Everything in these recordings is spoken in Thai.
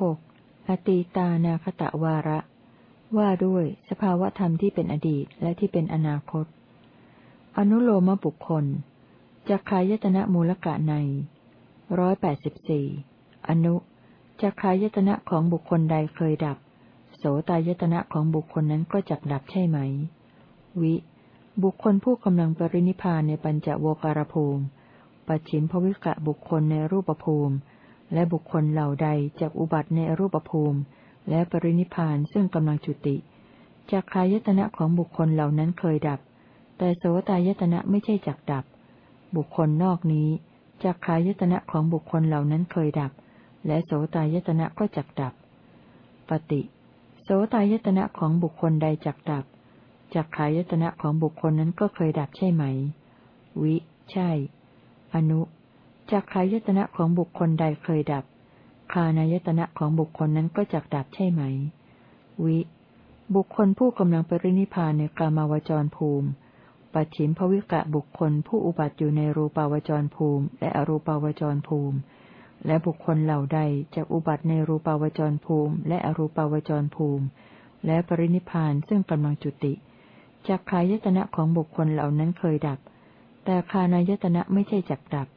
หกอตีตานาคตะวาระ ว่าด้วยสภาวธรรมที่เป็นอดีตและที่เป็นอนาคต อนุโลมบุคคลจักขายตนะมูลกะในร้อยแปดสิบสี่อนุจักขายตนะของบุคคลใดเคยดับ โสตายตนะของบุคคลนั้นก็จักดับใช่ไหม วิ บุคคลผู้กำลังปรินิพานในปัญจโวการภูมิ ปัจฉิมภวิกะบุคคลในรูปภูมิ และบุคคลเหล่าใดจากอุบัติในรูปภูมิ และปรินิพานซึ่งกำลังจุติจักขายตนะของบุคคลเหล่านั้นเคยดับ แต่โสตายตนะไม่ใช่จักดับ บุคคลนอกนี้จักขายตนะของบุคคลเหล่านั้นเคยดับ และโสตายตนะก็จักดับ ปฏิ ตายตนะของบุคคลใดจักดับ จักขายตนะของบุคคลนั้นก็เคยดับใช่ไหม วิ ใช่ อนุ จักขายตนะของบุคคลใดเคยดับ คานายตนะของบุคคลนั้นก็จักดับใช่ไหม วิ บุคคลผู้กำลังปรินิพานในกามาวจรภูมิ ปัจฉิมภวิกะบุคคลผู้อุบัติอยู่ในรูปาวจรภูมิ และอรูปาวจรภูมิ และบุคคลเหล่าใดจะอุบัติในรูปาวจรภูมิและอรูปาวจรภูมิ และปรินิพานซึ่งกำลังจุติจักขายตนะของบุคคลเหล่านั้นเคยดับ แต่คานายตนะไม่ใช่จักดับ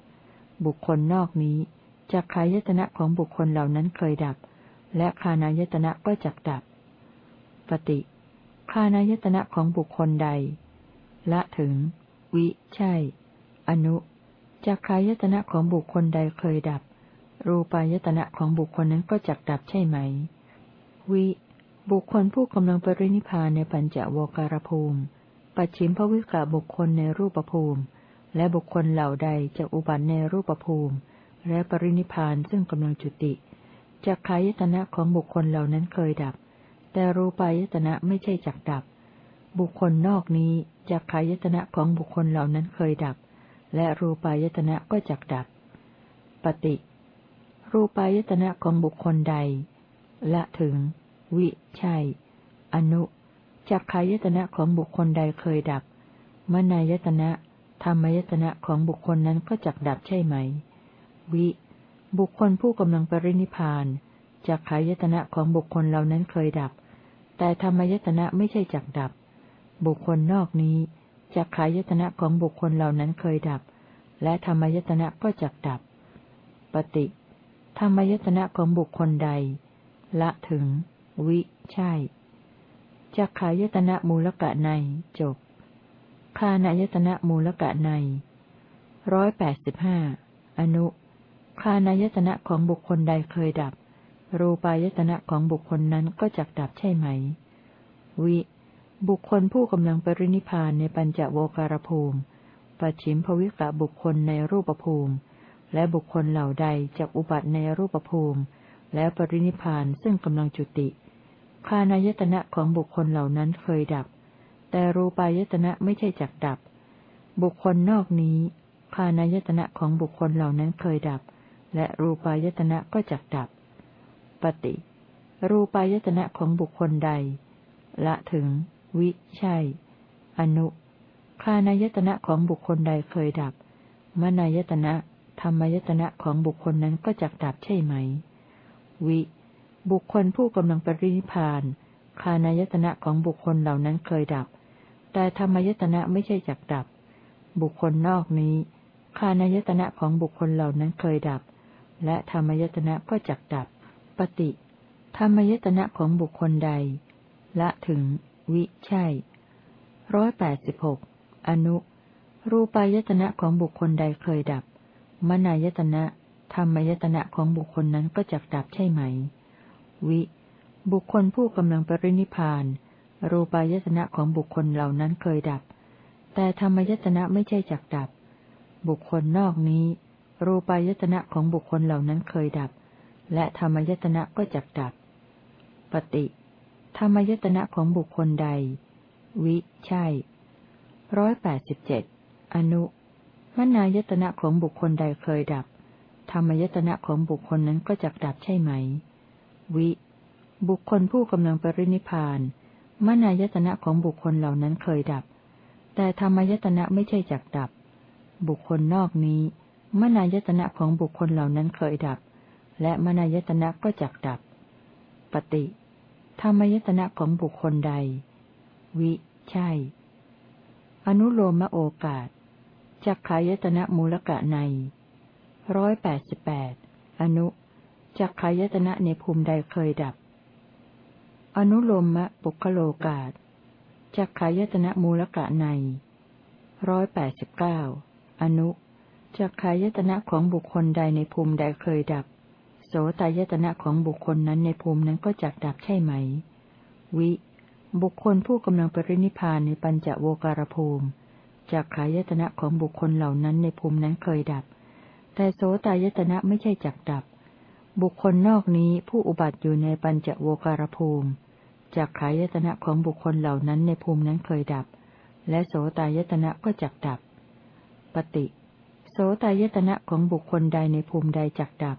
บุคคลนอกนี้จักขายตนะของบุคคลเหล่านั้นเคยดับ และคานายตนะก็จักดับ ปฏิคานายตนะของบุคคลใด ละถึง วิ ใช่ อนุจักขายตนะของบุคคลใดเคยดับ รูปายตนะของบุคคลนั้นก็จักดับใช่ไหม วิ บุคคลผู้กำลังปรินิพานในปัญจโวการภูมิ ปัจฉิมภวิกาบุคคลในรูปภูมิ และบุคคลเหล่าใดจะอุบัติในรูปภูมิ และปรินิพานซึ่งกำลังจุติจักขายตนะของบุคคลเหล่านั้นเคยดับ แต่รูปายตนะไม่ใช่จักดับ บุคคลนอกนี้จักขายตนะของบุคคลเหล่านั้นเคยดับ และรูปายตนะก็จักดับ ปฏิ รูปายตนะของบุคคลใด ละถึง วิ ใช่ อนุ จักขายตนะของบุคคลใดเคยดับ มนายตนะ ธรรมยตนะของบุคคลนั้นก็จักดับใช่ไหม วิ บุคคลผู้กำลังปรินิพานจักขายตนะของบุคคลเหล่านั้นเคยดับ แต่ธรรมยตนะไม่ใช่จักดับ บุคคลนอกนี้จักขายตนะของบุคคลเหล่านั้นเคยดับ และธรรมยตนะก็จักดับ ปฏิ ธรรมยตนะของบุคคลใด ละถึง วิ ใช่จักขายตนะมูลกะในจบ คานายตนะมูลกะในร้อยแปดสิบห้าอนุคานายตนะของบุคคลใดเคยดับ รูปายตนะของบุคคลนั้นก็จักดับใช่ไหม วิ บุคคลผู้กำลังปรินิพานในปัญจโวการภูมิ ปัจฉิมภวิกะบุคคลในรูปภูมิ และบุคคลเหล่าใดจากอุบัติในรูปภูมิ และปรินิพานซึ่งกำลังจุติ คานายตนะของบุคคลเหล่านั้นเคยดับ แต่รูปายตนะไม่ใช่จักดับ บุคคลนอกนี้คานายตนะของบุคคลเหล่านั้นเคยดับ และรูปายตนะก็จักดับ ปฏิ รูปายตนะของบุคคลใด ละถึง วิ ใช่ อนุคานายตนะของบุคคลใดเคยดับ มนายตนะ รรมยตนะของบุคคลนั้นก็จักดับใช่ไหม วิ บุคคลผู้กำลังปรินิพาน คานายตนะของบุคคลเหล่านั้นเคยดับ แต่ธรรมยตนะไม่ใช่จักดับ บุคคลนอกนี้ คานายตนะของบุคคลเหล่านั้นเคยดับ และธรรมยตนะก็จักดับ ปฏิ ธรรมยตนะของบุคคลใด ละถึง วิ ใช่ร้อยแปดสิบหกอนุรูปายตนะของบุคคลใดเคยดับ มนายตนะ ธรรมายตนะของบุคคลนั้นก็จักดับใช่ไหม วิ บุคคลผู้กำลังปรินิพาน รูปายตนะของบุคคลเหล่านั้นเคยดับ แต่ธรรมายตนะไม่ใช่จักดับ บุคคลนอกนี้ รูปายตนะของบุคคลเหล่านั้นเคยดับ และธรรมายตนะก็จักดับ ปฏิ ธรรมยตนะของบุคคลใด วิ ใช่ร้อยแปดสิบเจ็ดอนุ มนายตนะของบุคคลใดเคยดับ ธรรมยตนะของบุคคลนั้นก็จักดับใช่ไหม วิ บุคคลผู้กำลังปรินิพาน มนายตนะของบุคคลเหล่านั้นเคยดับ แต่ธรรมยตนะไม่ใช่จักดับ บุคคลนอกนี้ มนายตนะของบุคคลเหล่านั้นเคยดับ และมนายตนะก็จักดับ ปฏิ ธรรมยตนะของบุคคลใด วิ ใช่ อนุโลมโอกาส จักขายตนะมูลกะในร้อยแปดสิบแปดอนุจักขายตนะในภูมิใดเคยดับ อนุโลมมะปุคโลกาสจักขายตนะมูลกะในร้อยแปดสิบเก้าอนุจักขายตนะของบุคคลใดในภูมิใดเคยดับ โสตายตนะของบุคคลนั้นในภูมินั้นก็จักดับใช่ไหม วิ บุคคลผู้กำลังปรินิพานในปัญจโวการภูมิ จากขายตนะของบุคคลเหล่านั้นในภูมินั้นเคยดับ แต่โสตายตนะไม่ใช่จักดับ บุคคลนอกนี้ผู้อุบัติอยู่ในปัญจโวการภูมิจากขายตนะของบุคคลเหล่านั้นในภูมินั้นเคยดับ และโสตายตนะก็จักดับ ปฏิ โสตายตนะของบุคคลใดในภูมิใดจักดับ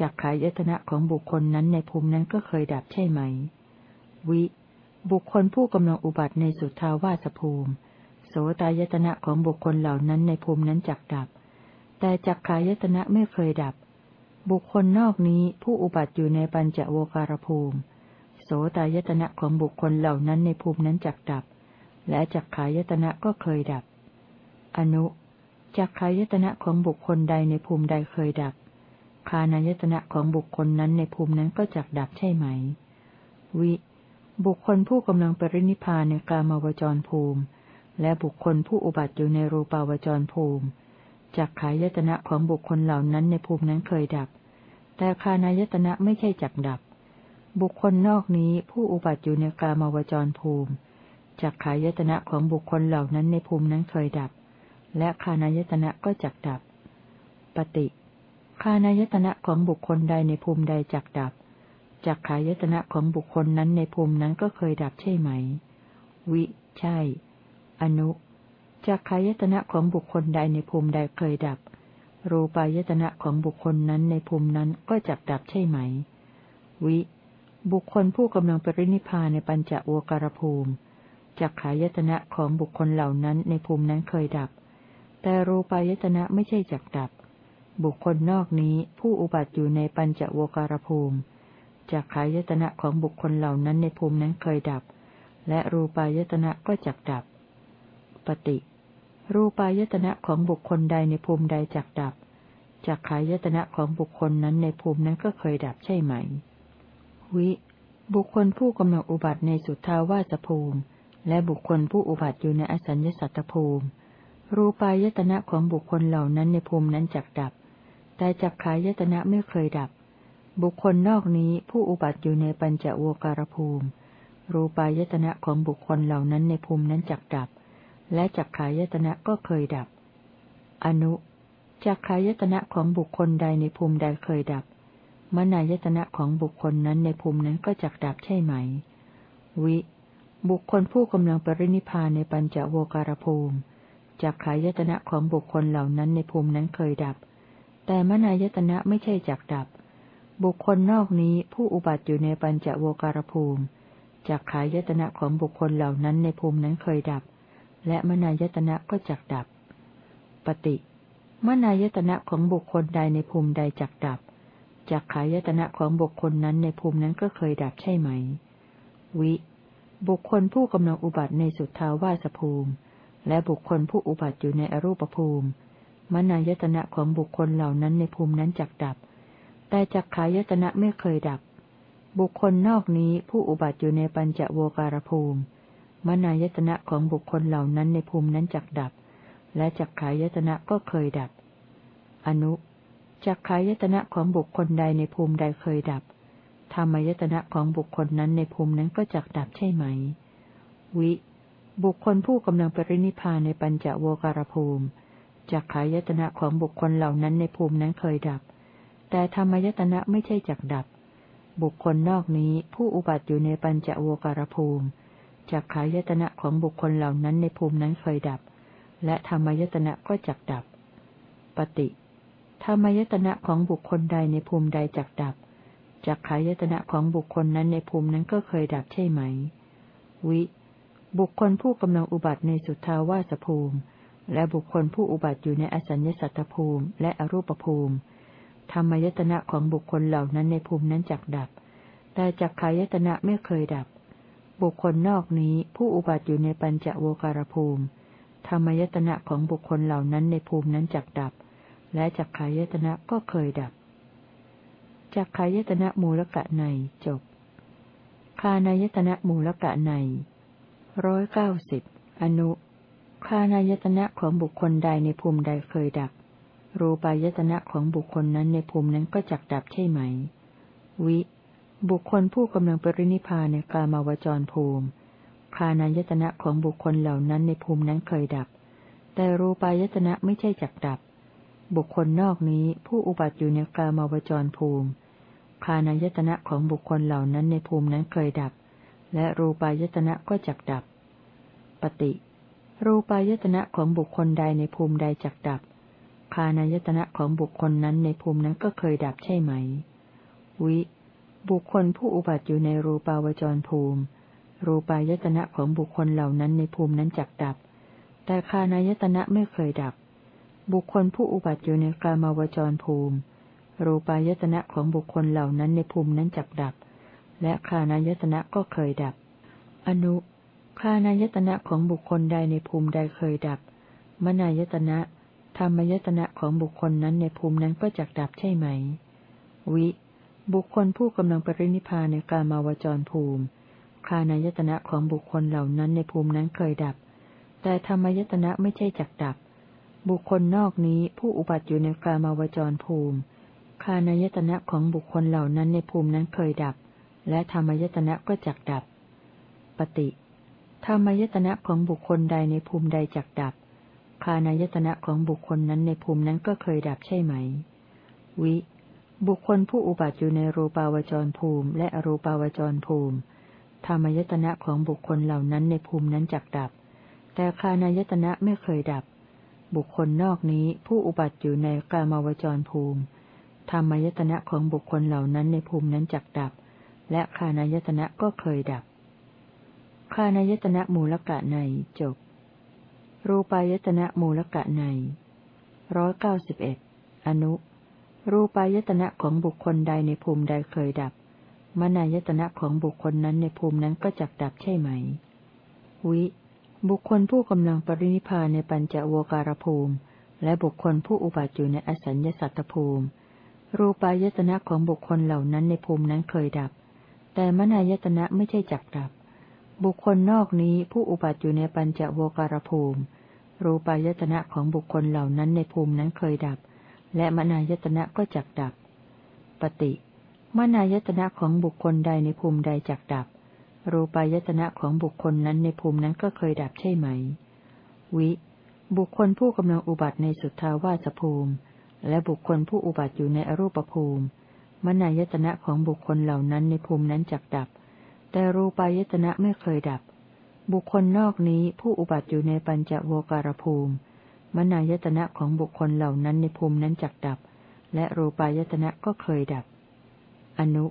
จากขายตนะของบุคคลนั้นในภูมินั้นก็เคยดับใช่ไหม วิ บุคคลผู้กำลังอุบัติในสุทธาวาสภูมิ โสตายตนะของบุคคลเหล่านั้นในภูมินั้นจักดับ แต่จักขายตนะไม่เคยดับ บุคคลนอกนี้ผู้อุบัติอยู่ในปัญจโวการภูมิ โสตายตนะของบุคคลเหล่านั้นในภูมินั้นจักดับ และจักขายตนะก็เคยดับ อนุจักขายตนะของบุคคลใดในภูมิใดเคยดับ คานายตนะของบุคคลนั้นในภูมินั้นก็จักดับใช่ไหม วิ บุคคลผู้กำลังปรินิพานในกามาวจรภูมิ และบุคคลผู้อุบัติอยู่ในรูปาวจรภูมิจักขายตนะของบุคคลเหล่านั้นในภูมินั้นเคยดับ แต่คานายตนะไม่ใช่จักดับ บุคคลนอกนี้ผู้อุบัติอยู่ในกามาวจรภูมิจักขายตนะของบุคคลเหล่านั้นในภูมินั้นเคยดับ และคานายตนะก็จักดับ ปฏิคานายตนะของบุคคลใดในภูมิใดจักดับจักขายตนะของบุคคลนั้นในภูมินั้นก็เคยดับใช่ไหม วิ ใช่ อนุจากขายตนะของบุคคลใดในภูมิใดเคยดับ รูปายตนะของบุคคลนั้นในภูมินั้นก็จักดับใช่ไหม วิ บุคคลผู้กำลังปรินิพานในปัญจโวการภูมิจากขายตนะของบุคคลเหล่านั้นในภูมินั้นเคยดับ แต่รูปายตนะไม่ใช่จักดับ บุคคลนอกนี้ผู้อุบัติอยู่ในปัญจโวการภูมิจากขายตนะของบุคคลเหล่านั้นในภูมินั้นเคยดับ และรูปายตนะก็จักดับ ปฏิรูปายตนะของบุคคลใดในภูมิใดจักดับจักขายตนะของบุคคลนั้นในภูมินั้นก็เคยดับใช่ไหม วิ บุคคลผู้กำลังอุบัติในสุทธาวาสภูมิ และบุคคลผู้อุบัติอยู่ในอสัญญสัตตภูมิ รูปายตนะของบุคคลเหล่านั้นในภูมินั้นจักดับ แต่จักขายตนะไม่เคยดับ บุคคลนอกนี้ผู้อุบัติอยู่ในปัญจโวการภูมิ รูปายตนะของบุคคลเหล่านั้นในภูมินั้นจักดับ และจักขายตนะก็เคยดับ อนุจักขายตนะของบุคคลใดในภูมิใดเคยดับ มนายตนะของบุคคลนั้นในภูมินั้นก็จักดับใช่ไหม วิ บุคคลผู้กำลังปรินิพานในปัญจโวการภูมิจักขายตนะของบุคคลเหล่านั้นในภูมินั้นเคยดับ แต่มนายตนะไม่ใช่จักดับ บุคคลนอกนี้ผู้อุบัติอยู่ในปัญจโวการภูมิจักขายตนะของบุคคลเหล่านั้นในภูมินั้นเคยดับ และมนายตนะก็จักดับ ปฏิมนายตนะของบุคคลใดในภูมิใดจักดับ จักขายตนะของบุคคลนั้นในภูมินั้นก็เคยดับใช่ไหม วิ บุคคลผู้กำลังอุบัติในสุทธาวาสภูมิ และบุคคลผู้อุบัติอยู่ในอรูปภูมิ มนายตนะของบุคคลเหล่านั้นในภูมินั้นจักดับ แต่จักขายตนะไม่เคยดับ บุคคลนอกนี้ผู้อุบัติอยู่ในปัญจโวการภูมิ มนายตนะของบุคคลเหล่านั้นในภูมินั้นจักดับ และจักขายตนะก็เคยดับ อนุจักขายตนะของบุคคลใดในภูมิใดเคยดับ ธรรมยตนะของบุคคลนั้นในภูมินั้นก็จักดับใช่ไหม วิ บุคคลผู้กำลังปรินิพานในปัญจโวการภูมิจักขายตนะของบุคคลเหล่านั้นในภูมินั้นเคยดับ แต่ธรรมยตนะไม่ใช่จักดับ บุคคลนอกนี้ผู้อุบัติอยู่ในปัญจโวการภูมิ จักขายตนะของบุคคลเหล่านั้นในภูมินั้นเคยดับ และธรรมยตนะก็จักดับ ปฏิธรรมยตนะของบุคคลใดในภูมิใดจักดับจักขายตนะของบุคคลนั้นในภูมินั้นก็เคยดับใช่ไหม วิ บุคคลผู้กำลังอุบัติในสุทธาวาสภูมิ และบุคคลผู้อุบัติอยู่ในอสัญญสัตตภูมิ และอรูปภูมิ ธรรมยตนะของบุคคลเหล่านั้นในภูมินั้นจักดับ แต่จักขายตนะไม่เคยดับ บุคคลนอกนี้ผู้อุบัติอยู่ในปัญจโวการภูมิ ธรรมยตนะของบุคคลเหล่านั้นในภูมินั้นจักดับ และจักขายตนะก็เคยดับจักขายตนะมูลกะในจบ คานายตนะมูลกะในร้อยเก้าสิบอนุ คานายตนะของบุคคลใดในภูมิใดเคยดับ รูปายตนะของบุคคลนั้นในภูมินั้นก็จักดับใช่ไหม วิ บุคคลผู้กำลังปรินิพานในกามาวจรภูมิ คานายตนะของบุคคลเหล่านั้นในภูมินั้นเคยดับ แต่รูปายตนะไม่ใช่จักดับ บุคคลนอกนี้ผู้อุบัติอยู่ในกามาวจรภูมิ คานายตนะของบุคคลเหล่านั้นในภูมินั้นเคยดับ และรูปายตนะก็จักดับ ปฏิ รูปายตนะของบุคคลใดในภูมิใดจักดับ คานายตนะของบุคคลนั้นในภูมินั้นก็เคยดับใช่ไหม วิ บุคคลผู้อุบัติอยู่ในรูปาวจรภูมิ รูปายตนะของบุคคลเหล่านั้นในภูมินั้นจักดับ แต่คานายตนะไม่เคยดับ บุคคลผู้อุบัติอยู่ในกามาวจรภูมิ รูปายตนะของบุคคลเหล่านั้นในภูมินั้นจักดับ และคานายตนะก็เคยดับ อนุคานายตนะของบุคคลใดในภูมิใดเคยดับ มนายตนะธรรมยตนะของบุคคลนั้นในภูมินั้นก็จักดับใช่ไหม วิ บุคคลผู้กำลังปรินิพานในกามาวจรภูมิ คานายตนะของบุคคลเหล่านั้นในภูมินั้นเคยดับ แต่ธรรมยตนะไม่ใช่จักดับ บุคคลนอกนี้ผู้อุบัติอยู่ในกามาวจรภูมิ คานายตนะของบุคคลเหล่านั้นในภูมินั้นเคยดับ และธรรมยตนะก็จักดับ ปฏิธรรมยตนะของบุคคลใดในภูมิใดจักดับ คานายตนะของบุคคลนั้นในภูมินั้นก็เคยดับใช่ไหม วิ บุคคลผู้อุบัติอยู่ในรูปาวจรภูมิ และอรูปาวจรภูมิ ธรรมยตนะของบุคคลเหล่านั้นในภูมินั้นจักดับ แต่คานายตนะไม่เคยดับ บุคคลนอกนี้ผู้อุบัติอยู่ในกามาวจรภูมิ ธรรมยตนะของบุคคลเหล่านั้นในภูมินั้นจักดับ และคานายตนะก็เคยดับ คานายตนะมูลกะในจบ รูปายตนะมูลกะในร้อยเก้าสิบเอ็ดอนุ รูปายตนะของบุคคลใดในภูมิใดเคยดับ มนายตนะของบุคคลนั้นในภูมินั้นก็จักดับใช่ไหม วิ บุคคลผู้กำลังปรินิพานในปัญจโวการภูมิ และบุคคลผู้อุบัติอยู่ในอสัญญสัตตภูมิ รูปายตนะของบุคคลเหล่านั้นในภูมินั้นเคยดับ แต่มนายตนะไม่ใช่จักดับ บุคคลนอกนี้ผู้อุบัติอยู่ในปัญจโวการภูมิ รูปายตนะของบุคคลเหล่านั้นในภูมินั้นเคยดับ และมนายตนะก็จักดับ ปฏิมนายตนะของบุคคลใดในภูมิใดจักดับ รูปายตนะของบุคคลนั้นในภูมินั้นก็เคยดับใช่ไหม วิ บุคคลผู้กำลังอุบัติในสุทธาวาสภูมิ และบุคคลผู้อุบัติอยู่ในอรูปภูมิ มนายตนะของบุคคลเหล่านั้นในภูมินั้นจักดับ แต่รูปายตนะไม่เคยดับ บุคคลนอกนี้ผู้อุบัติอยู่ในปัญจโวการภูมิ มนายตนะของบุคคลเหล่านั้นในภูมินั้นจักดับ และรูปายตนะก็เคยดับ อนุ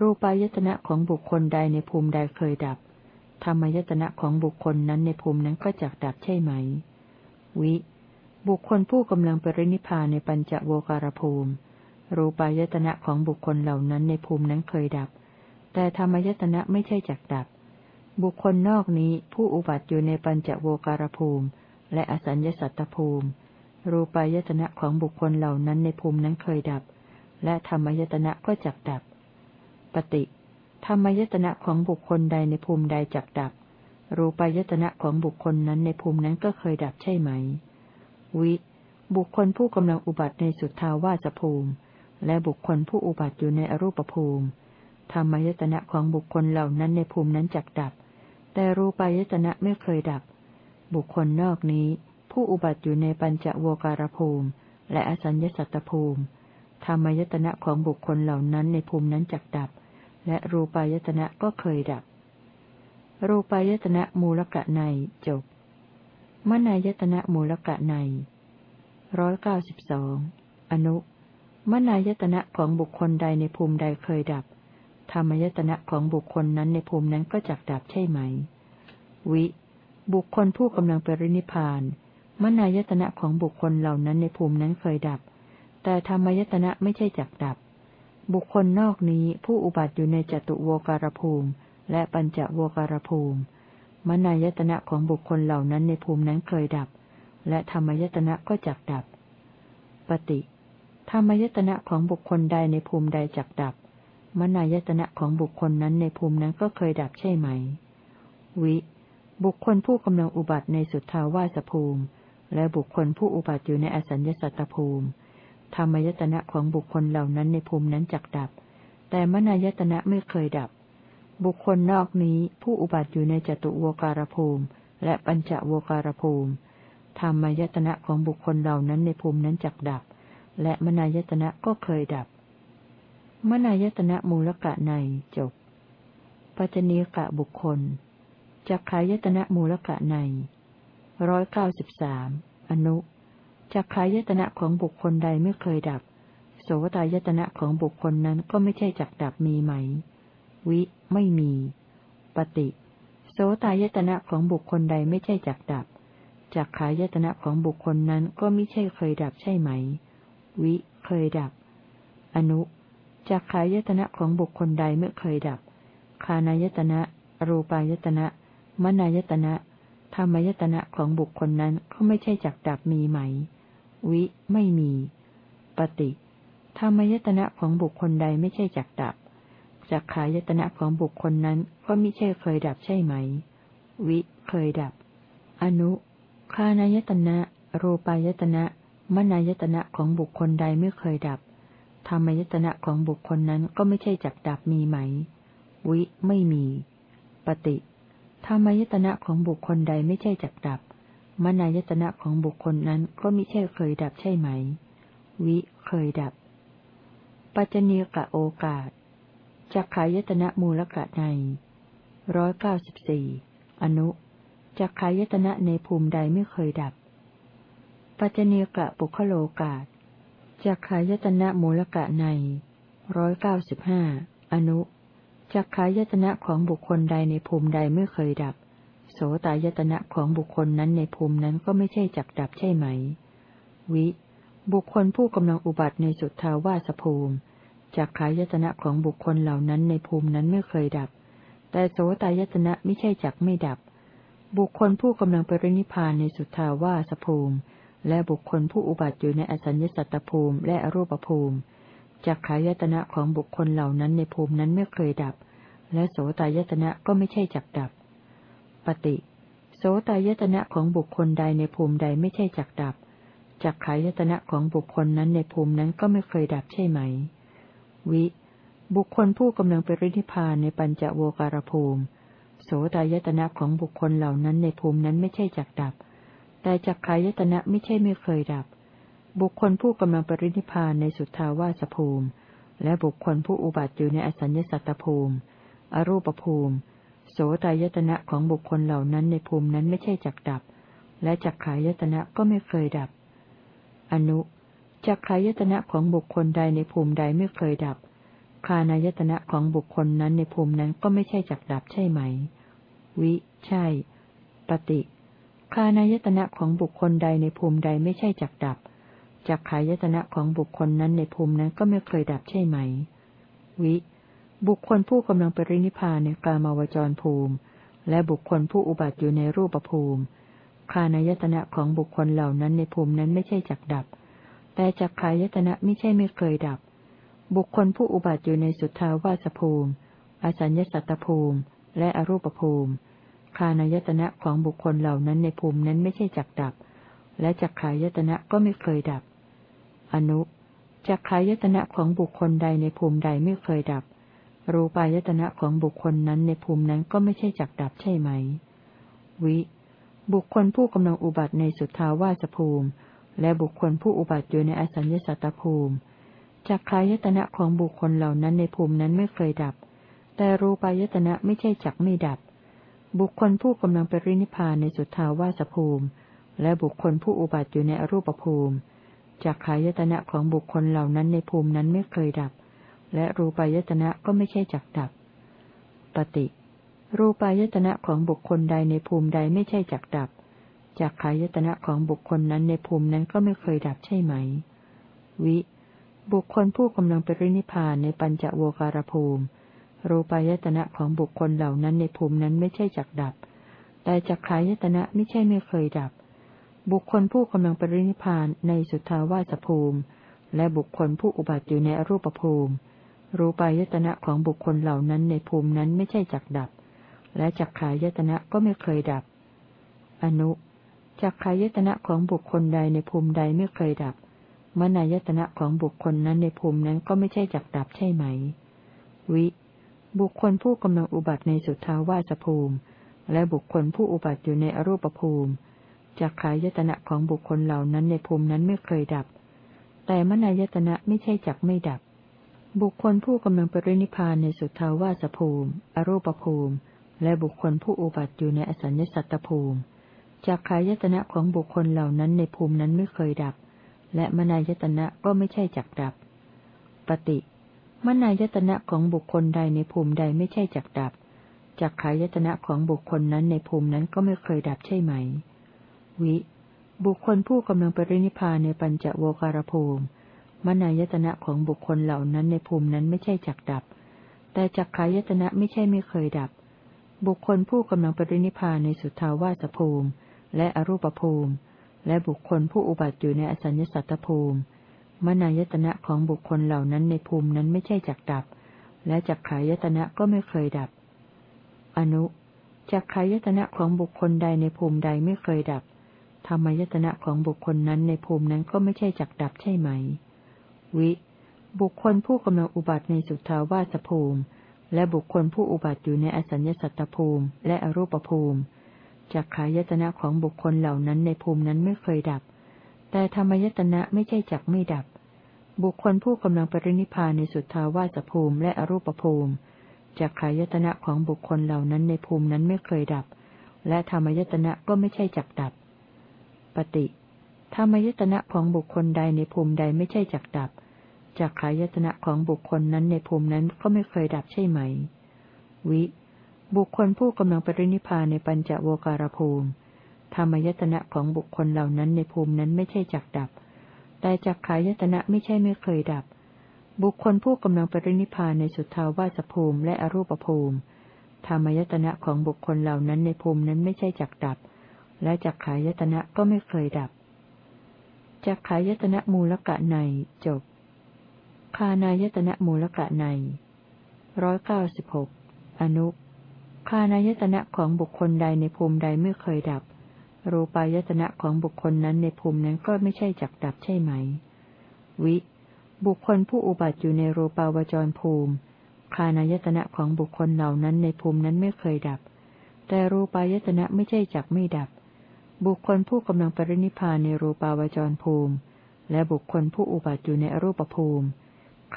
รูปายตนะของบุคคลใดในภูมิใดเคยดับ ธรรมายตนะของบุคคลนั้นในภูมินั้นก็จักดับใช่ไหม วิ บุคคลผู้กำลังปรินิพานในปัญจโวการภูมิ รูปายตนะของบุคคลเหล่านั้นในภูมินั้นเคยดับ แต่ธรรมายตนะไม่ใช่จักดับ บุคคลนอกนี้ผู้อุบัติอยู่ในปัญจโวการภูมิ และอสัญญสัตตภูมิ รูปายตนะของบุคคลเหล่านั้นในภูมินั้นเคยดับ และธรรมายตนะก็จักดับ ปฏิธรรมายตนะของบุคคลใดในภูมิใดจักดับ รูปายตนะของบุคคลนั้นในภูมินั้นก็เคยดับใช่ไหม วิ บุคคลผู้กำลังอุบัติในสุทธาวาสภูมิ และบุคคลผู้อุบัติอยู่ในอรูปภูมิ ธรรมายตนะของบุคคลเหล่านั้นในภูมินั้นจักดับ แต่รูปายตนะไม่เคยดับ บุคคลนอกนี้ ผู้อุบัติอยู่ในปัญจโวการภูมิ และอสัญญสัตตภูมิ ธรรมยตนะของบุคคลเหล่านั้นในภูมินั้นจักดับ และรูปายตนะก็เคยดับ รูปายตนะมูลกะในจบมนายตนะมูลกะในร้อยเก้าสิบสองอนุ มนายตนะของบุคคลใดในภูมิใดเคยดับ ธรรมยตนะของบุคคลนั้นในภูมินั้นก็จักดับใช่ไหม วิ บุคคลผู้กำลังปรินิพาน มนายตนะของบุคคลเหล่านั้นในภูมินั้นเคยดับ แต่ธรรมยตนะไม่ใช่จักดับ บุคคลนอกนี้ผู้อุบัติอยู่ในจตุโวการภูมิ และปัญจโวการภูมิ มนายตนะของบุคคลเหล่านั้นในภูมินั้นเคยดับ และธรรมยตนะก็จักดับ ปฏิ ธรรมยตนะของบุคคลใดในภูมิใดจักดับ มนายตนะของบุคคลนั้นในภูมินั้นก็เคยดับใช่ไหม วิ บุคคลผู้กำลังอุบัติในสุทธาวาสภูมิ และบุคคลผู้อุบัติอยู่ในอสัญญสัตตภูมิ ธรรมยตนะของบุคคลเหล่านั้นในภูมินั้นจักดับ แต่มนายตนะไม่เคยดับ บุคคลนอกนี้ผู้อุบัติอยู่ในจตุวการภูมิ และปัญจโวการภูมิ ธรรมยตนะของบุคคลเหล่านั้นในภูมินั้นจักดับ และมนายตนะก็เคยดับ มนายตนะมูลกะในจบ ปัจจเนกะบุคคล จักขายตนะมูลกะในร้อยเก้าสิบสามอนุจักขายตนะของบุคคลใดไม่เคยดับ โสตายตนะของบุคคลนั้นก็ไม่ใช่จักดับมีไหม วิ ไม่มี ปฏิ โสตายตนะของบุคคลใดไม่ใช่จักดับ จักขายตนะของบุคคลนั้นก็ไม่ใช่เคยดับใช่ไหม วิ เคยดับ อนุจักขายตนะของบุคคลใดไม่เคยดับ คานายตนะ รูปายตนะ มนายตนะธรรมยตนะของบุคคลนั้นก็ไม่ใช่จักดับมีไหม วิ ไม่มี ปฏิธรรมยตนะของบุคคลใดไม่ใช่จักดับ จักขายตนะของบุคคลนั้นก็ไม่ใช่เคยดับใช่ไหม วิ เคยดับ อนุคานายตนะ รูปายตนะมนายตนะของบุคคลใดไม่เคยดับ ธรรมยตนะของบุคคลนั้นก็ไม่ใช่จักดับมีไหม วิ ไม่มี ปฏิ รรมยตนะของบุคคลใดไม่ใช่จักดับ มนายตนะของบุคคลนั้นก็ไม่ใช่เคยดับใช่ไหม วิเคยดับ ปัจจเนกะโอกาสจักขายตนะมูลกะในร้อยเก้าสิบสี่อนุจักขายตนะในภูมิใดไม่เคยดับ ปัจจเนกะปุคโลกาสจักขายตนะมูลกะในร้อยเก้าสิบห้าอนุ จักขายตนะของบุคคลใดในภูมิใดไม่เคยดับ โสตายตนะของบุคคลนั้นในภูมินั้นก็ไม่ใช่จักดับใช่ไหม วิ บุคคลผู้กำลังอุบัติในสุทธาวาสภูมิจักขายตนะของบุคคลเหล่านั้นในภูมินั้นไม่เคยดับ แต่โสตายตนะไม่ใช่จักไม่ดับ บุคคลผู้กำลังปรินิพานในสุทธาวาสภูมิ และบุคคลผู้อุบัติอยู่ในอสัญญสัตตภูมิและอรูปภูมิ จักขายตนะของบุคคลเหล่านั้นในภูมินั้นไม่เคยดับ และโสตายตนะก็ไม่ใช่จักดับ ปฏิ โสตายตนะของบุคคลใดในภูมิใดไม่ใช่จักดับ จักขายตนะของบุคคลนั้นในภูมินั้นก็ไม่เคยดับใช่ไหม วิ บุคคลผู้กำลังไปรินิพานในปัญจโวการภูมิ โสตายตนะของบุคคลเหล่านั้นในภูมินั้นไม่ใช่จักดับ แต่จักขายตนะไม่ใช่ไม่เคยดับ บุคคลผู้กำลังปรินิพานในสุทธาวาสภูมิ และบุคคลผู้อุบัติอยู่ในอสัญญสัตตภูมิ อรูปภูมิ โสตายตนะของบุคคลเหล่านั้นในภูมินั้นไม่ใช่จักดับ และจักขายตนะก็ไม่เคยดับ อนุจักขายตนะของบุคคลใดในภูมิใดไม่เคยดับ คานายตนะของบุคคลนั้นในภูมินั้นก็ไม่ใช่จักดับใช่ไหม วิ ใช่ ปฏิคานายตนะของบุคคลใดในภูมิใดไม่ใช่จักดับ จักขายตนะของบุคคลนั้นในภูมินั้นก็ไม่เคยดับใช่ไหม วิ บุคคลผู้กำลังปรินิพานในกามาวจรภูมิ และบุคคลผู้อุบัติอยู่ในรูปภูมิคานายตนะของบุคคลเหล่านั้นในภูมินั้นไม่ใช่จักดับ แต่จักขายตนะไม่ใช่ไม่เคยดับ บุคคลผู้อุบัติอยู่ในสุทธาวาสภูมิ อสัญญสัตตภูมิ และอรูปภูมิคานายตนะของบุคคลเหล่านั้นในภูมินั้นไม่ใช่จักดับ และจักขายตนะก็ไม่เคยดับ อนุจักขายตนะของบุคคลใดในภูมิใดไม่เคยดับ รูปายตนะของบุคคลนั้นในภูมินั้นก็ไม่ใช่จักดับใช่ไหม วิ บุคคลผู้กำลังอุบัติในสุทธาวาสภูมิ และบุคคลผู้อุบัติอยู่ในอสัญญสัตตภูมิจักขายตนะของบุคคลเหล่านั้นในภูมินั้นไม่เคยดับ แต่รูปายตนะไม่ใช่จักไม่ดับ บุคคลผู้กำลังไปรินิพานในสุทธาวาสภูมิ และบุคคลผู้อุบัติอยู่ในอรูปภูมิ จากขายตนะของบุคคลเหล่านั้นในภูมินั้นไม่เคยดับ และรูปายตนะก็ไม่ใช่จักดับ ปฏิ รูปายตนะของบุคคลใดในภูมิใดไม่ใช่จักดับ จากขายตนะของบุคคลนั้นในภูมินั้นก็ไม่เคยดับใช่ไหม วิ บุคคลผู้กำลังไปรินิพานในปัญจโวการภูมิ รูปายตนะของบุคคลเหล่านั้นในภูมินั้นไม่ใช่จักดับ แต่จักขายตนะไม่ใช่ไม่เคยดับ บุคคลผู้กำลังปรินิพานในสุทธาวาสภูมิ และบุคคลผู้อุบัติอยู่ในอรูปภูมิ รูปายตนะของบุคคลเหล่านั้นในภูมินั้นไม่ใช่จักดับ และจักขายตนะก็ไม่เคยดับ อนุจักขายตนะของบุคคลใดในภูมิใดไม่เคยดับ มนายตนะของบุคคลนั้นในภูมินั้นก็ไม่ใช่จักดับใช่ไหม วิ บุคคลผู้กำลังอุบัติในสุทธาวาสภูมิ และบุคคลผู้อุบัติอยู่ในอรูปภูมิ จักขายตนะของบุคคลเหล่านั้นในภูมินั้นไม่เคยดับ แต่มนายตนะไม่ใช่จักไม่ดับ บุคคลผู้กำลังปรินิพานในสุทธาวาสภูมิ อรูปภูมิ และบุคคลผู้อุบัติอยู่ในอสัญญสัตตภูมิจากขายตนะของบุคคลเหล่านั้นในภูมินั้นไม่เคยดับ และมนายตนะก็ไม่ใช่จักดับ ปฏิ มนายตนะของบุคคลใดในภูมิใดไม่ใช่จักดับจากขายตนะของบุคคลนั้นในภูมินั้นก็ไม่เคยดับใช่ไหม วิ บุคคลผู้กำลังปรินิพานในปัญจโวการภูมิ มนายตนะของบุคคลเหล่านั้นในภูมินั้นไม่ใช่จักดับ แต่จักขายตนะไม่ใช่ไม่เคยดับ บุคคลผู้กำลังปรินิพานในสุทธาวาสภูมิ และอรูปภูมิ และบุคคลผู้อุบัติอยู่ในอสัญญสัตตภูมิ มนายตนะของบุคคลเหล่านั้นในภูมินั้นไม่ใช่จักดับ และจักขายตนะก็ไม่เคยดับ อนุจักขายตนะของบุคคลใดในภูมิใดไม่เคยดับ ธรรมยตนะของบุคคลนั้นในภูมินั้นก็ไม่ใช่จักดับใช่ไหม วิ บุคคลผู้กำลังอุบัติในสุทธาวาสภูมิ และบุคคลผู้อุบัติอยู่ในอสัญญสัตตภูมิ และอรูปภูมิจักขายตนะของบุคคลเหล่านั้นในภูมินั้นไม่เคยดับ แต่ธรรมยตนะไม่ใช่จักไม่ดับ บุคคลผู้กำลังปรินิพานในสุทธาวาสภูมิ และอรูปภูมิจักขายตนะของบุคคลเหล่านั้นในภูมินั้นไม่เคยดับ และธรรมยตนะก็ไม่ใช่จักดับ ปฏิธรรมยตนะของบุคคลใดในภูมิใดไม่ใช่จักดับจักขายตนะของบุคคลนั้นในภูมินั้นก็ไม่เคยดับใช่ไหม วิ บุคคลผู้กำลังปรินิพานในปัญจโวการภูมิ ธรรมยตนะของบุคคลเหล่านั้นในภูมินั้นไม่ใช่จักดับ แต่จักขายตนะไม่ใช่ไม่เคยดับ บุคคลผู้กำลังปรินิพานในสุทธาวาสภูมิและอรูปภูมิ ธรรมยตนะของบุคคลเหล่านั้นในภูมินั้นไม่ใช่จักดับ และจักขายตนะก็ไม่เคยดับจักขายตนะมูลกะในจบ คานายตนะมูลกะในร้อยเก้าสิบหกอนุคานายตนะของบุคคลใดในภูมิใดไม่เคยดับ รูปายตนะของบุคคลนั้นในภูมินั้นก็ไม่ใช่จักดับใช่ไหม วิ บุคคลผู้อุบัติอยู่ในรูปาวจรภูมิ คานายตนะของบุคคลเหล่านั้นในภูมินั้นไม่เคยดับ แต่รูปายตนะไม่ใช่จักไม่ดับ บุคคลผู้กำลังปรินิพานในรูปาวจรภูมิ และบุคคลผู้อุบัติอยู่ในอรูปภูมิ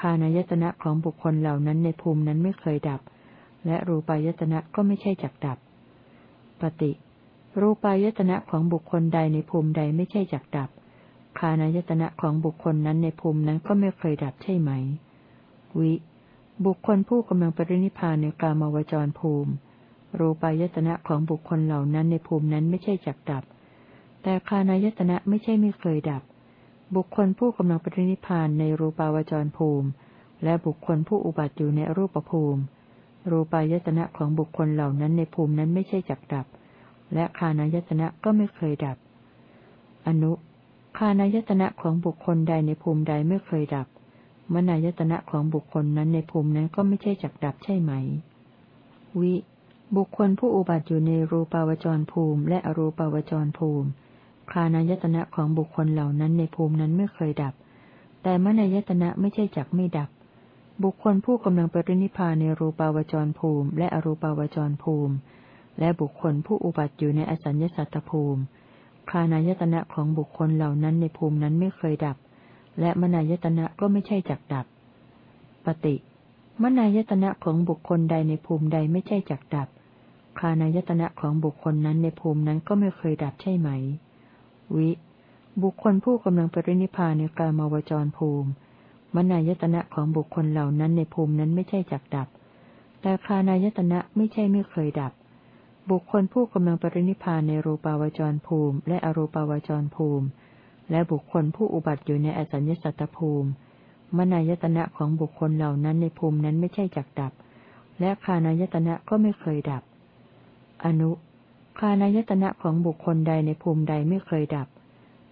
คานายตนะของบุคคลเหล่านั้นในภูมินั้นไม่เคยดับ และรูปายตนะก็ไม่ใช่จักดับ ปฏิ รูปายตนะของบุคคลใดในภูมิใดไม่ใช่จักดับ คานายตนะของบุคคลนั้นในภูมินั้นก็ไม่เคยดับใช่ไหม วิ บุคคลผู้กำลังปรินิพานในกามวจรภูมิ รูปายตนะของบุคคลเหล่านั้นในภูมินั้นไม่ใช่จักดับ แต่คานายตนะไม่ใช่ไม่เคยดับ บุคคลผู้กำลังปรินิพานในรูปาวจรภูมิ และบุคคลผู้อุบัติอยู่ในรูปภูมิ รูปายตนะของบุคคลเหล่านั้นในภูมินั้นไม่ใช่จักดับ และคานายตนะก็ไม่เคยดับ อนุคานายตนะของบุคคลใดในภูมิใดไม่เคยดับ มนายตนะของบุคคลนั้นในภูมินั้นก็ไม่ใช่จักดับใช่ไหม วิ บุคคลผู้อุบัติอยู่ในรูปาวจรภูมิ และอรูปาวจรภูมิ คานายตนะของบุคคลเหล่านั้นในภูมินั้นไม่เคยดับ แต่มนายตนะไม่ใช่จักไม่ดับ บุคคลผู้กำลังปรินิพานในรูปาวจรภูมิ และอรูปาวจรภูมิ และบุคคลผู้อุบัติอยู่ในอสัญญสัตตภูมิคานายตนะของบุคคลเหล่านั้นในภูมินั้นไม่เคยดับ และมนายตนะก็ไม่ใช่จักดับ ปฏิมนายตนะของบุคคลใดในภูมิใดไม่ใช่จักดับคานายตนะของบุคคลนั้นในภูมินั้นก็ไม่เคยดับใช่ไหม วิ บุคคลผู้กำลังปรินิพานในกามาวจรภูมิ มนายตนะของบุคคลเหล่านั้นในภูมินั้นไม่ใช่จักดับ แต่คานายตนะไม่ใช่ไม่เคยดับ บุคคลผู้กำลังปรินิพานในรูปาวจรภูมิ และอรูปาวจรภูมิ และบุคคลผู้อุบัติอยู่ในอสัญญสัตตภูมิ มนายตนะของบุคคลเหล่านั้นในภูมินั้นไม่ใช่จักดับ และคานายตนะก็ไม่เคยดับ อนุ คานายตนะของบุคคลใดในภูมิใดไม่เคยดับ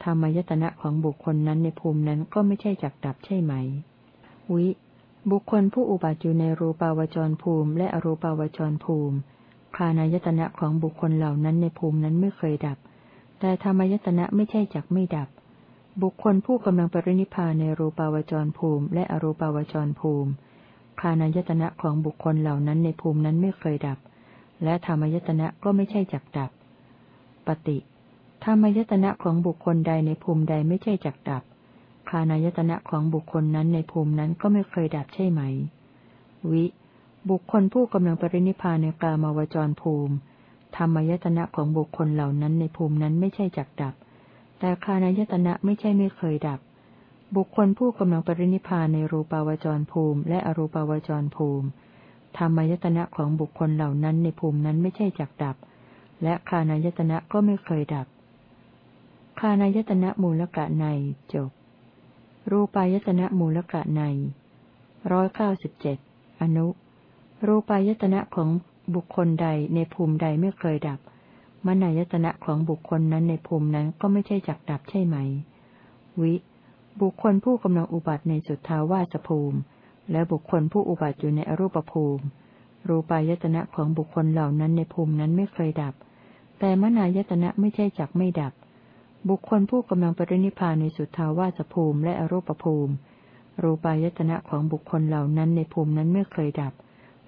ธรรมายตนะของบุคคลนั้นในภูมินั้นก็ไม่ใช่จักดับใช่ไหม วิ บุคคลผู้อุบัติอยู่ในรูปาวจรภูมิ และอรูปาวจรภูมิ คานายตนะของบุคคลเหล่านั้นในภูมินั้นไม่เคยดับ แต่ธรรมายตนะไม่ใช่จักไม่ดับ บุคคลผู้กำลังปรินิพานในรูปาวจรภูมิ และอรูปาวจรภูมิ คานายตนะของบุคคลเหล่านั้นในภูมินั้นไม่เคยดับ และธรรมยตนะก็ไม่ใช่จักดับ ปฏิธรรมยตนะของบุคคลใดในภูมิใดไม่ใช่จักดับ คานายตนะของบุคคลนั้นในภูมินั้นก็ไม่เคยดับใช่ไหม วิ บุคคลผู้กำลังปรินิพานในกามาวจรภูมิ ธรรมยตนะของบุคคลเหล่านั้นในภูมินั้นไม่ใช่จักดับ แต่คานายตนะไม่ใช่ไม่เคยดับ บุคคลผู้กำลังปรินิพานในรูปาวจรภูมิ และอรูปาวจรภูมิ ธรรมายตนะของบุคคลเหล่านั้นในภูมินั้นไม่ใช่จักดับ และคานายตนะก็ไม่เคยดับ คานายตนะมูลกะในจบ รูปายตนะมูลกะในร้อยเก้าสิบเจ็ดอนุ รูปายตนะของบุคคลใดในภูมิใดไม่เคยดับ มนายตนะของบุคคลนั้นในภูมินั้นก็ไม่ใช่จักดับใช่ไหม วิ บุคคลผู้กำลังอุบัติในสุทธาวาสภูมิ และบุคคลผู้อุบัติอยู่ในอรูปภูมิ รูปายตนะของบุคคลเหล่านั้นในภูมินั้นไม่เคยดับ แต่มนายตนะไม่ใช่จักไม่ดับ บุคคลผู้กำลังปรินิพานในสุทาวาสภูมิและอรูปภูมิ รูปายตนะของบุคคลเหล่านั้นในภูมินั้นไม่เคยดับ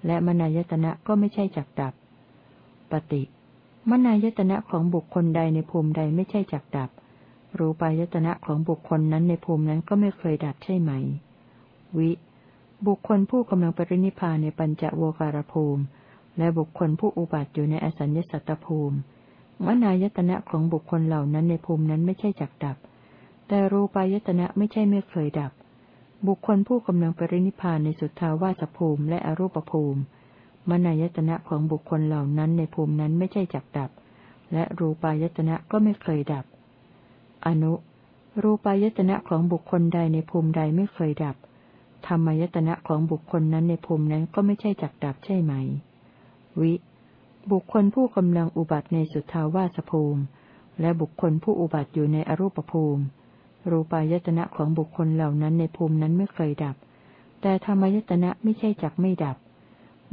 และมนายตนะก็ไม่ใช่จักดับ ปฏิมนายตนะของบุคคลใดในภูมิใดไม่ใช่จักดับ รูปายตนะของบุคคลนั้นในภูมินั้นก็ไม่เคยดับใช่ไหม วิ บุคคลผู้กำลังปรินิพานในปัญจโวการภูมิ และบุคคลผู้อุบัติอยู่ในอสัญญสัตตภูมิมนายตนะของบุคคลเหล่านั้นในภูมินั้นไม่ใช่จักดับ แต่รูปายตนะไม่ใช่ไม่เคยดับ บุคคลผู้กำลังปรินิพานในสุทธาวาสภูมิและอรูปภูมิมนายตนะของบุคคลเหล่านั้นในภูมินั้นไม่ใช่จักดับ และรูปายตนะก็ไม่เคยดับ อนุ รูปายตนะของบุคคลใดในภูมิใดไม่เคยดับ ธรรมายตนะของบุคคลนั้นในภูมินั้นก็ไม่ใช่จักดับใช่ไหม วิ บุคคลผู้กำลังอุบัติในสุทธาวาสภูมิ และบุคคลผู้อุบัติอยู่ในอรูปภูมิ รูปายตนะของบุคคลเหล่านั้นในภูมินั้นไม่เคยดับ แต่ธรรมายตนะไม่ใช่จักไม่ดับ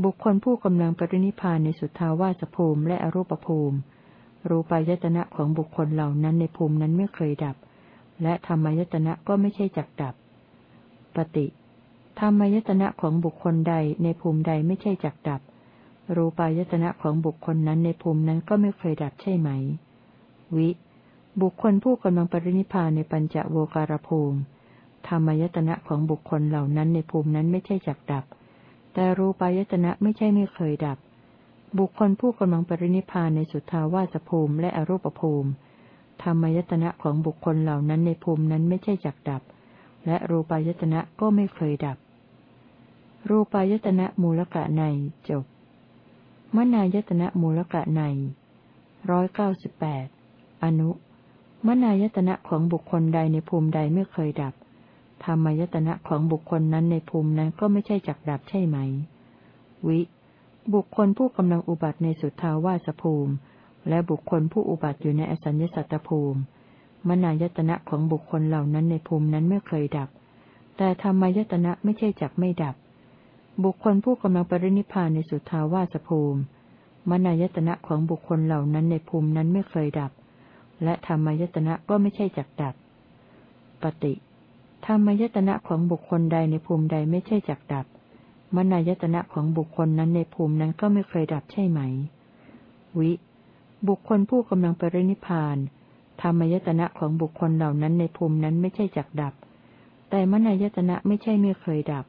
บุคคลผู้กำลังปรินิพานในสุทธาวาสภูมิและอรูปภูมิ รูปายตนะของบุคคลเหล่านั้นในภูมินั้นไม่เคยดับ และธรรมายตนะก็ไม่ใช่จักดับ ปฏิ ธรรมายตนะของบุคคลใดในภูมิใดไม่ใช่จักดับ รูปายตนะของบุคคลนั้นในภูมินั้นก็ไม่เคยดับใช่ไหม วิ บุคคลผู้กำลังปรินิพานในปัญจโวการภูมิ ธรรมายตนะของบุคคลเหล่านั้นในภูมินั้นไม่ใช่จักดับ แต่รูปายตนะไม่ใช่ไม่เคยดับ บุคคลผู้กำลังปรินิพานในสุทธาวาสภูมิและอรูปภูมิ ธรรมายตนะของบุคคลเหล่านั้นในภูมินั้นไม่ใช่จักดับ และรูปายตนะก็ไม่เคยดับ รูปายตนะมูลกะในจบ มนายตนะมูลกะในร้อยเก้าสิบแปดอนุ มนายตนะของบุคคลใดในภูมิใดไม่เคยดับ ธรรมายตนะของบุคคลนั้นในภูมินั้นก็ไม่ใช่จักดับใช่ไหม วิ บุคคลผู้กำลังอุบัติในสุทธาวาสภูมิ และบุคคลผู้อุบัติอยู่ในอสัญญสัตตภูมิ นายตนะของบุคคลเหล่านั้นในภูมินั้นไม่เคยดับ แต่ธรรมายตนะไม่ใช่จักไม่ดับ บุคคลผู้กำลังปรินิพานในสุทาวาสภูมิ มนายตนะของบุคคลเหล่านั้นในภูมินั้นไม่เคยดับ และธรรมายตนะก็ไม่ใช่จักดับ ปฏิธรรมายตนะของบุคคลใดในภูมิใดไม่ใช่จักดับ มนายตนะของบุคคลนั้นในภูมินั้นก็ไม่เคยดับใช่ไหม วิ บุคคลผู้กำลังปรินิพาน ธรรมายตนะของบุคคลเหล่านั้นในภูมินั้นไม่ใช่จักดับ แต่มนายตนะไม่ใช่ไม่เคยดับ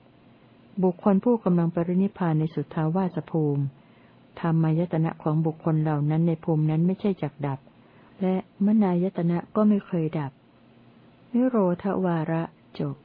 บุคคลผู้กำลังปรินิพานในสุทธาวาสภูมิ ธรรมายตนะของบุคคลเหล่านั้นในภูมินั้นไม่ใช่จักดับ และมนายตนะก็ไม่เคยดับ นิโรธวาระจบ